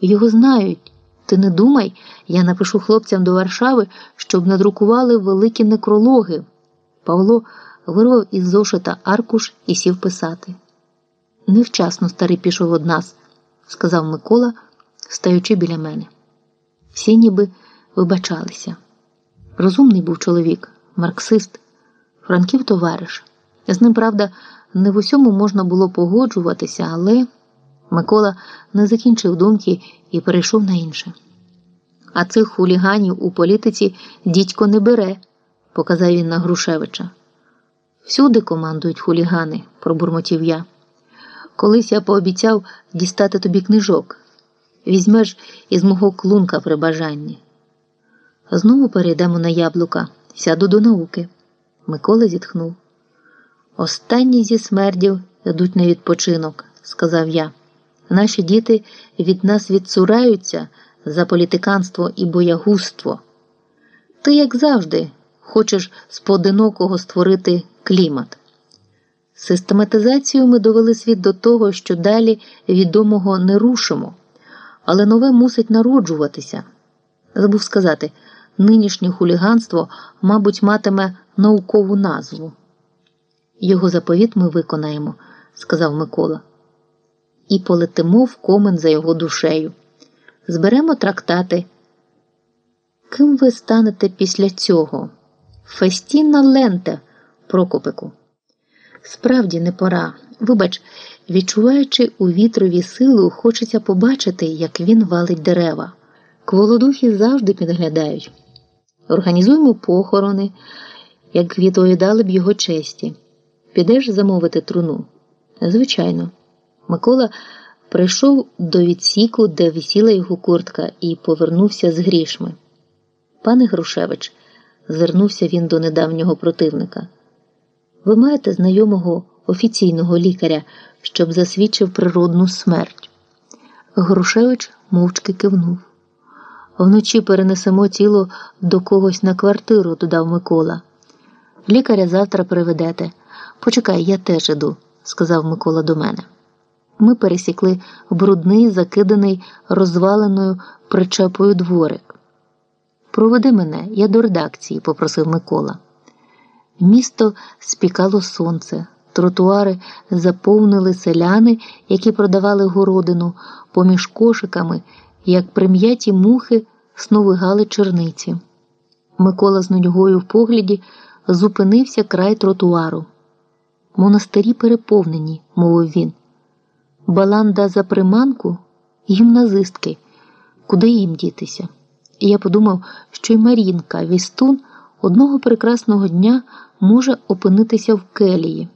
Його знають. Ти не думай, я напишу хлопцям до Варшави, щоб надрукували великі некрологи. Павло вирвав із зошита аркуш і сів писати. Невчасно старий пішов од нас, сказав Микола, стаючи біля мене. Всі ніби вибачалися. Розумний був чоловік, марксист, Франків товариш. З ним, правда, не в усьому можна було погоджуватися, але Микола не закінчив думки і перейшов на інше. А цих хуліганів у політиці дідько не бере, показав він на Грушевича. Всюди командують хулігани, пробурмотів я. Колись я пообіцяв дістати тобі книжок. Візьмеш із мого клунка при бажанні. Знову перейдемо на яблука, сяду до науки. Микола зітхнув. Останні зі смердів йдуть на відпочинок, сказав я. Наші діти від нас відсураються за політиканство і боягузтво. Ти, як завжди, хочеш з поодинокого створити клімат. Систематизацію ми довели світ до того, що далі відомого не рушимо, але нове мусить народжуватися. Забув сказати, нинішнє хуліганство, мабуть, матиме наукову назву. Його заповіт ми виконаємо, сказав Микола. І полетимо в комен за його душею. Зберемо трактати. Ким ви станете після цього? Фестінна лента, Прокопику. Справді не пора. Вибач, відчуваючи у вітрові силу, хочеться побачити, як він валить дерева. Кволодухи завжди підглядають. Організуємо похорони, як відповідали б його честі. Підеш замовити труну? Звичайно. Микола прийшов до відсіку, де висіла його куртка, і повернувся з грішми. Пане Грушевич, звернувся він до недавнього противника. Ви маєте знайомого офіційного лікаря, щоб засвідчив природну смерть. Грушевич мовчки кивнув. Вночі перенесемо тіло до когось на квартиру, додав Микола. Лікаря завтра приведете. Почекай, я теж іду, сказав Микола до мене. Ми пересікли брудний, закиданий розваленою причепою дворик. Проведи мене, я до редакції, попросив Микола. Місто спікало сонце, тротуари заповнили селяни, які продавали городину, поміж кошиками, як прим'яті мухи, сновигали черниці. Микола з нудьгою в погляді зупинився край тротуару. Монастирі переповнені, мовив він. Баланда за приманку гімназистки, куди їм дітися? І я подумав, що й Марінка, Вістун, одного прекрасного дня може опинитися в келії.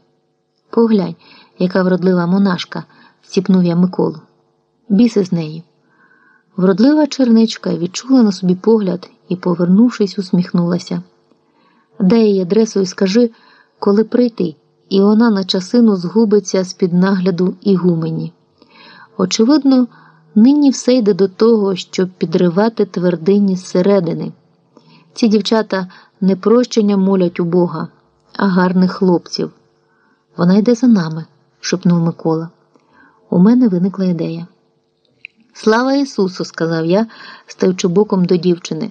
Поглянь, яка вродлива монашка, сіпнув я Миколу. Біси з нею. Вродлива черничка відчула на собі погляд і, повернувшись, усміхнулася. Дай їй адресу і скажи, коли прийти, і вона на часину згубиться з під нагляду ігумені. Очевидно, нині все йде до того, щоб підривати твердині зсередини. Ці дівчата не прощення молять у Бога, а гарних хлопців. Вона йде за нами, шепнув Микола. У мене виникла ідея. Слава Ісусу, сказав я, стаючи боком до дівчини.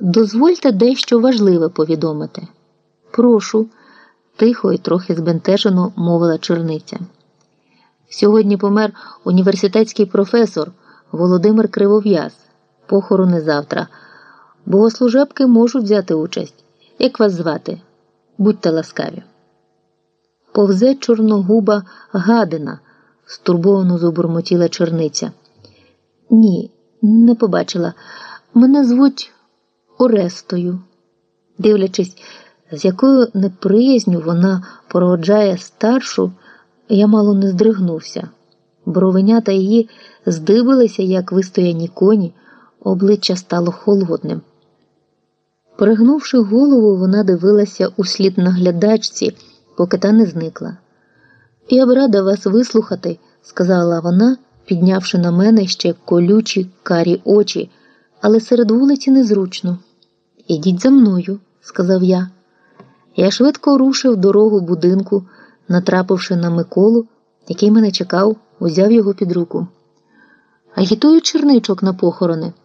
Дозвольте дещо важливе повідомити. Прошу, тихо і трохи збентежено мовила черниця. Сьогодні помер університетський професор Володимир Кривов'яз. Похорони завтра. Богослужебки можуть взяти участь. Як вас звати? Будьте ласкаві. Повзе чорногуба гадина, стурбовано зубурмотіла черниця. Ні, не побачила. Мене звуть Орестою. Дивлячись, з якою неприязню вона породжає старшу, я мало не здригнувся. Бровенята її здибилися, як вистояні коні, обличчя стало холодним. Перегнувши голову, вона дивилася у слід наглядачці, поки та не зникла. Я б рада вас вислухати, сказала вона, піднявши на мене ще колючі карі очі, але серед вулиці незручно. Ідіть за мною, сказав я. Я швидко рушив дорогу будинку, натрапивши на Миколу, який мене чекав, узяв його під руку. Агітую черничок на похорони.